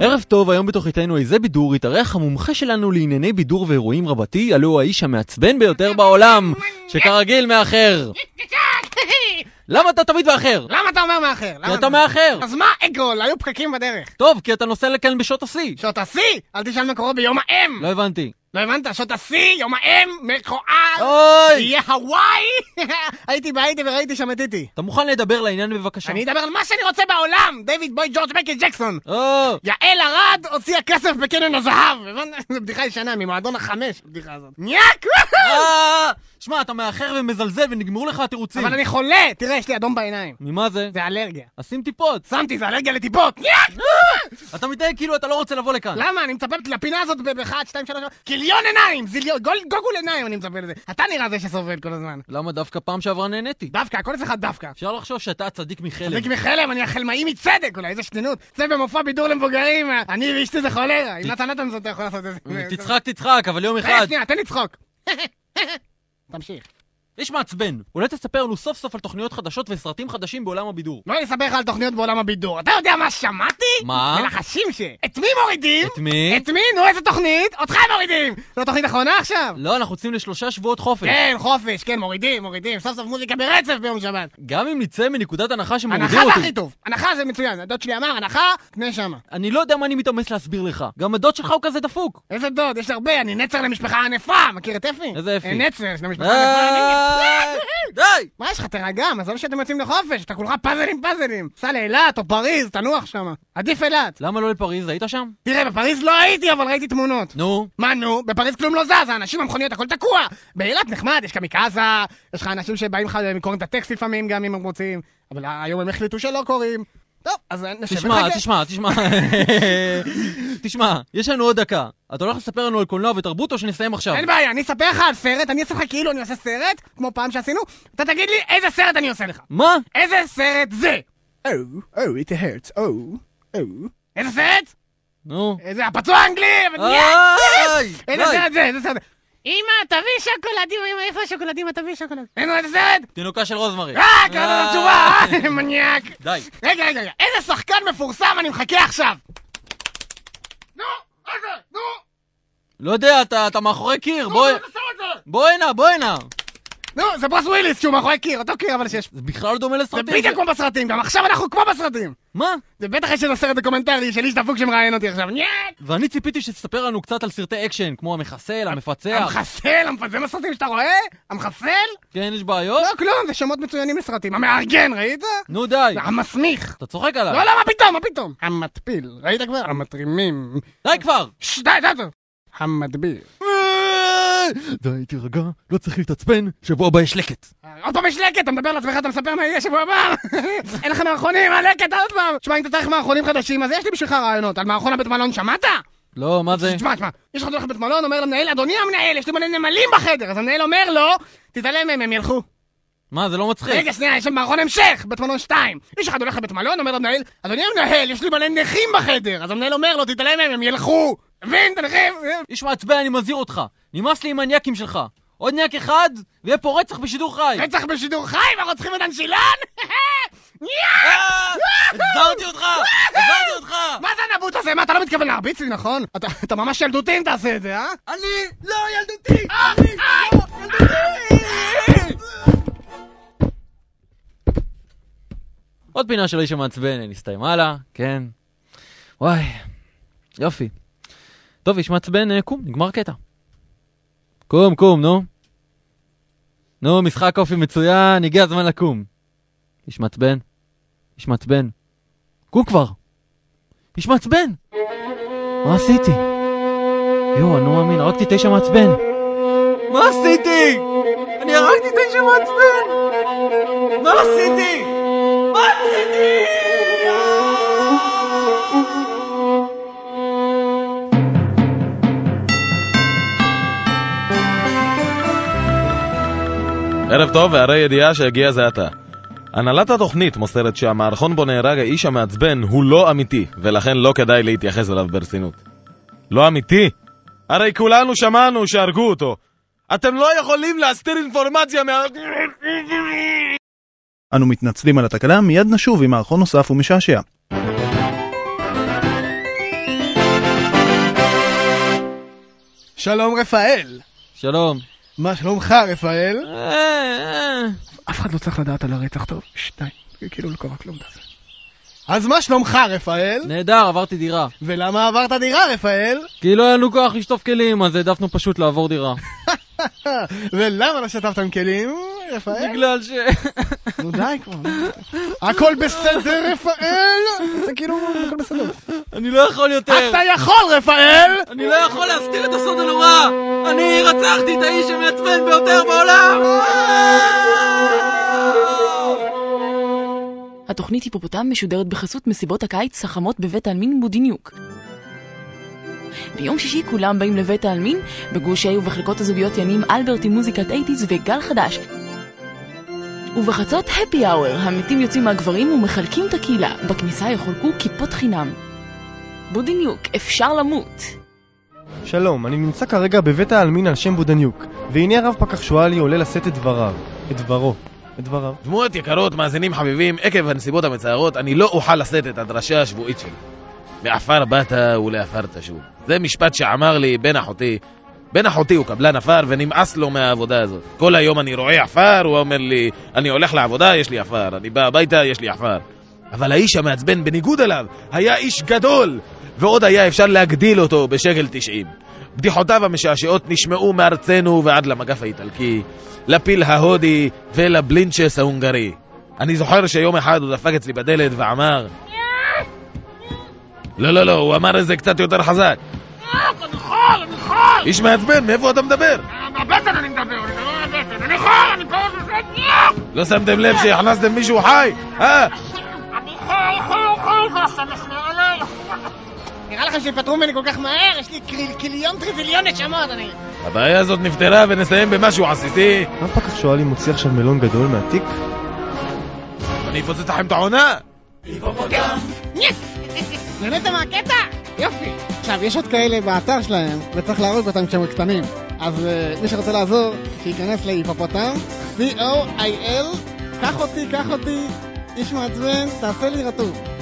ערב טוב, היום בתוכניתנו איזה בידור יתארח המומחה שלנו לענייני בידור ואירועים רבתי, הלא הוא האיש המעצבן ביותר בעולם, שכרגיל מאחר. למה אתה תמיד מאחר? למה אתה אומר מאחר? כי אתה מאחר. אז מה אגול? היו פקקים בדרך. טוב, כי אתה נוסע לכאן בשעות השיא. שעות השיא? אל תשאל מה קורה ביום האם. לא הבנתי. לא הבנת? שעות השיא, יום האם, מכוער. אוי! יהיה הוואי! הייתי בהייתי וראיתי שם את איטי. אתה מוכן לדבר לעניין בבקשה? אני אדבר על מה שאני רוצה בעולם! דיוויד בוי ג'ורג' מייקל ג'קסון! או, יעל ארד הוציאה כסף בקניון הזהב! הבנת? זו בדיחה ישנה, ממועדון החמש, הבדיחה הזאת. ניאק! אה, שמע, אתה מאחר ומזלזל ונגמרו לך התירוצים. אבל אני חולה! תראה, יש לי אדום בעיניים. ממה זה? זה אלרגיה. אז שים טיפות. שמתי, זה אלרגיה לטיפות! ניאק! אתה מתנהג כאילו אתה לא רוצה לבוא לכאן. למה? אני מצפה לפינה הזאת ב-1, 2, 3, קיליון עיניים! גוגול עיניים אני מצפה לזה. אתה נראה זה שסובל כל הזמן. למה דווקא פעם שעברה נהניתי? דווקא, הכל אצלך דווקא. אפשר לחשוב שאתה הצדיק מחלם. צדיק מחלם, אני החלמאי מצדק, אולי איזה שנינות. זה במופע בידור למבוגרים, אני ואשתי זה חולרה. עם נתן נתן זאת אתה יכול לעשות את זה. תצחק, תצחק, אבל יום אחד... שנייה, תן לצחוק. תמשיך. איש מעצבן. אולי תספר לנו סוף סוף על תוכניות חדשות וסרטים חדשים בעולם הבידור. לא אספר לך על תוכניות בעולם הבידור. אתה יודע מה שמעתי? מה? מלחשים ש... את מי מורידים? את מי? את מי? נו, איזה תוכנית? אותך הם מורידים! זו תוכנית אחרונה עכשיו? לא, אנחנו יוצאים לשלושה שבועות חופש. כן, חופש, כן, מורידים, מורידים. סוף סוף מוזיקה ברצף ביום שבת. גם אם נצא מנקודת הנחה שמורידים הנחה זה אותי. הכי טוב. הנחה זה מצוין. הדוד שלי אמר, הנחה, תקנה שמה. אני לא יודע מה אני מתאמץ להסביר לך. גם הדוד שלך הוא כזה דפוק. איזה דוד? יש הרבה, אני נצר למשפחה ענפה. מכיר את אפי? איזה אפי? נצר, יש למשפחה ענפה. אה, די! מה יש לך, תירגע, מזל שאתם יוצאים לחופש, אתה כולך פאזלים פאזלים. סע לאילת או פריז, תנוח שם. עדיף אילת. למה לא לפריז? היית שם? תראה, בפריז לא הייתי, אבל ראיתי תמונות. נו. מה נו? בפריז כלום לא זז, האנשים, המכוניות, הכל תקוע. באילת נחמד, יש קמיקזה, יש לך אנשים שבאים לך, הם קוראים את הטקסט לפעמים גם אם הם רוצים, אבל היום הם החליטו שלא קוראים. טוב, אז נשב תשמע. תשמע, תשמע. תשמע, יש לנו עוד דקה. אתה הולך לספר לנו על קולנוע ותרבות או שנסיים עכשיו? אין בעיה, אני אספר לך על סרט, אני אעשה לך כאילו אני עושה סרט, כמו פעם שעשינו, אתה תגיד לי איזה סרט אני עושה לך. מה? איזה סרט זה? או, או, it hurts, או, או. איזה סרט? נו. איזה הפצוע האנגלי! איזה. סרט זה? איזה סרט? אמא, תביא שוקולדים, אמא, איפה השוקולדים? תביא שוקולד. אין איזה סרט? תינוקה של רוזמרי. אה, קראת את התשובה, אה, מניאק. די. רגע, רגע, רגע, איזה שחקן מפורסם אני מחכה עכשיו? נו, איזה, נו, לא יודע, אתה אתה מאחורי קיר, נו, בוא... איזה סרט זה? בוא הנה, בוא הנה. נו, זה ברוס וויליס שהוא מאחורי קיר, אותו קיר אבל שיש. זה בכלל לא דומה זה לסרטים. בדיוק כמו בסרטים, גם עכשיו אנחנו כמו בסרטים. מה? זה בטח יש איזה סרט דוקומנטרי של איש דפוק שמראיין אותי עכשיו. ניאק! ואני ציפיתי שתספר לנו קצת על סרטי אקשן, כמו המחסל, המפצח. המחסל, זה מהסרטים שאתה רואה? המחסל? כן, יש בעיות? לא, כלום, זה שמות מצוינים לסרטים. המארגן, ראית? נו די. המסמיך. אתה צוחק עליי. לא, לא, מה פתאום, מה פתאום? המטפיל, ראית כבר? המתרימים. די כבר! די, די, די. המדביר. די, תירגע, לא צריך להתעצבן, שבוע הבא יש לקט. עוד פעם יש לקט, אתה מדבר על עצמך, אתה מספר מה יהיה שבוע הבא. אין לך מערכונים, מה לקט, עוד פעם. תשמע, אם אתה צריך מערכונים חדשים, אז יש לי בשבילך רעיונות. על מערכון הבית מלון שמעת? לא, מה זה? תשמע, תשמע, יש לך הולך לבית מלון, אומר למנהל, אדוני המנהל, יש לי מלא נמלים בחדר. אז המנהל אומר לו, תתעלם מהם, הם ילכו. מה, זה לא מצחיק. רגע, שנייה, יש שם מערכון המשך, בית מלון 2. איש אחד הולך לבית מלון, אומר למנהל, אדוני המנהל, יש לי מלא נכים בחדר. אז המנהל אומר לו, תתעלם מהם, הם ילכו. מבין, את הנכים? איש מעצבן, אני מזהיר אותך. נמאס לי עם מניאקים שלך. עוד ניאק אחד, ויהיה פה רצח בשידור חי. רצח בשידור חי, ורוצחים את אנשילן? אה, החזרתי אותך! החזרתי אותך! מה זה הנבוט הזה? מה, אתה לא מתכוון להרביץ לי, נכון? אתה- ממש ילדותי אם תעשה את זה, אה? אני לא ילדותי! אני לא ילדותי! עוד פינה של האיש המעצבן, נסתיימה לה, כן. וואי, יופי. טוב, איש מעצבן, אה, קום, נגמר קטע. קום, קום, נו. נו, משחק אופי מצוין, הגיע הזמן לקום. איש מעצבן, איש מעצבן. קום כבר. איש מעצבן! מה עשיתי? יואו, אני לא מאמין, הרגתי תשע מעצבן. מה עשיתי? אני הרגתי תשע מעצבן! מה עשיתי? מה עשיתי? ערב טוב והרי ידיעה שהגיע זה עתה. הנהלת התוכנית מוסרת שהמערכון בו נהרג האיש המעצבן הוא לא אמיתי, ולכן לא כדאי להתייחס אליו ברצינות. לא אמיתי? הרי כולנו שמענו שהרגו אותו. אתם לא יכולים להסתיר אינפורמציה מה... אנו מתנצלים על התקלה, מיד נשוב עם מערכון נוסף ומשעשע. שלום רפאל. שלום. מה שלומך רפאל? אה, אה. אף אחד לא צריך לדעת על הרצח טוב. שתיים. כאילו לא קורה כלום בזה. אז מה שלומך רפאל? נהדר, עברתי דירה. ולמה עברת דירה רפאל? כי לא היה לנו כוח לשטוף כלים, אז העדפנו פשוט לעבור דירה. ולמה לא שטפתם כלים רפאל? בגלל ש... נו די כבר. הכל בסדר רפאל? זה כאילו הכל בסדר. אני לא יכול יותר. אתה יכול רפאל! אני לא יכול להסתיר את הסוד הנורא! אני רצחתי את האיש המעצבן ביותר בעולם! התוכנית היפופוטם משודרת בחסות מסיבות הקיץ החמות בבית העלמין בודיניוק. ביום שישי כולם באים לבית העלמין, בגוש A ובחלקות הזוגיות ינים אלברט עם מוזיקת 80's וגל חדש. ובחצות הפי האוור, המתים יוצאים מהגברים ומחלקים את הקהילה. בכניסה יחולקו כיפות חינם. בודיניוק, אפשר למות. שלום, אני נמצא כרגע בבית העלמין על שם בודניוק, והנה הרב פקח שואלי עולה לשאת את דבריו. את דברו. את דבריו. דמויות יקרות, מאזינים חביבים, עקב הנסיבות המצערות, אני לא אוכל לשאת את הדרשה השבועית שלי. מעפר באת ולעפר תשוב. זה משפט שאמר לי בן אחותי. בן אחותי הוא קבלן עפר ונמאס לו מהעבודה הזאת. כל היום אני רואה עפר, הוא אומר לי, אני הולך לעבודה, יש לי עפר. אני בא הביתה, יש לי עפר. אבל האיש המעצבן, בניגוד אליו, היה איש גדול, ועוד היה אפשר להגדיל אותו בשקל תשעים. בדיחותיו המשעשעות נשמעו מארצנו ועד למגף האיטלקי, לפיל ההודי ולבלינצ'ס ההונגרי. אני זוכר שיום אחד הוא דפק אצלי בדלת ואמר... לא, לא, לא, הוא אמר את זה קצת יותר חזק. אני יכול, אני יכול! איש מעצבן, מאיפה אתה מדבר? מהבטן אני מדבר, אני מדבר מהבטן. אני יכול, אני פה. לא שמתם לב שהכנסתם מישהו חי? אה? יכול, סמך מעליי. נראה לכם שיפטרו ממני כל כך מהר? יש לי קיליון טריביליון נשמות, אני... הבעיה הזאת נפתרה ונסיים במשהו עסיסי. הרב פקח שואלי מוציא עכשיו מלון גדול מהתיק, אני אפוצץ לכם את העונה! נהנית מהקטע? יופי. עכשיו, יש עוד כאלה באתר שלהם, וצריך להרוג אותם כשהם קטנים. אז אה, מי שרוצה לעזור, שייכנס להיפופוטם, C-O-I-L, קח אותי, קח אותי, איש מעצבן, תעשה לי רטוב.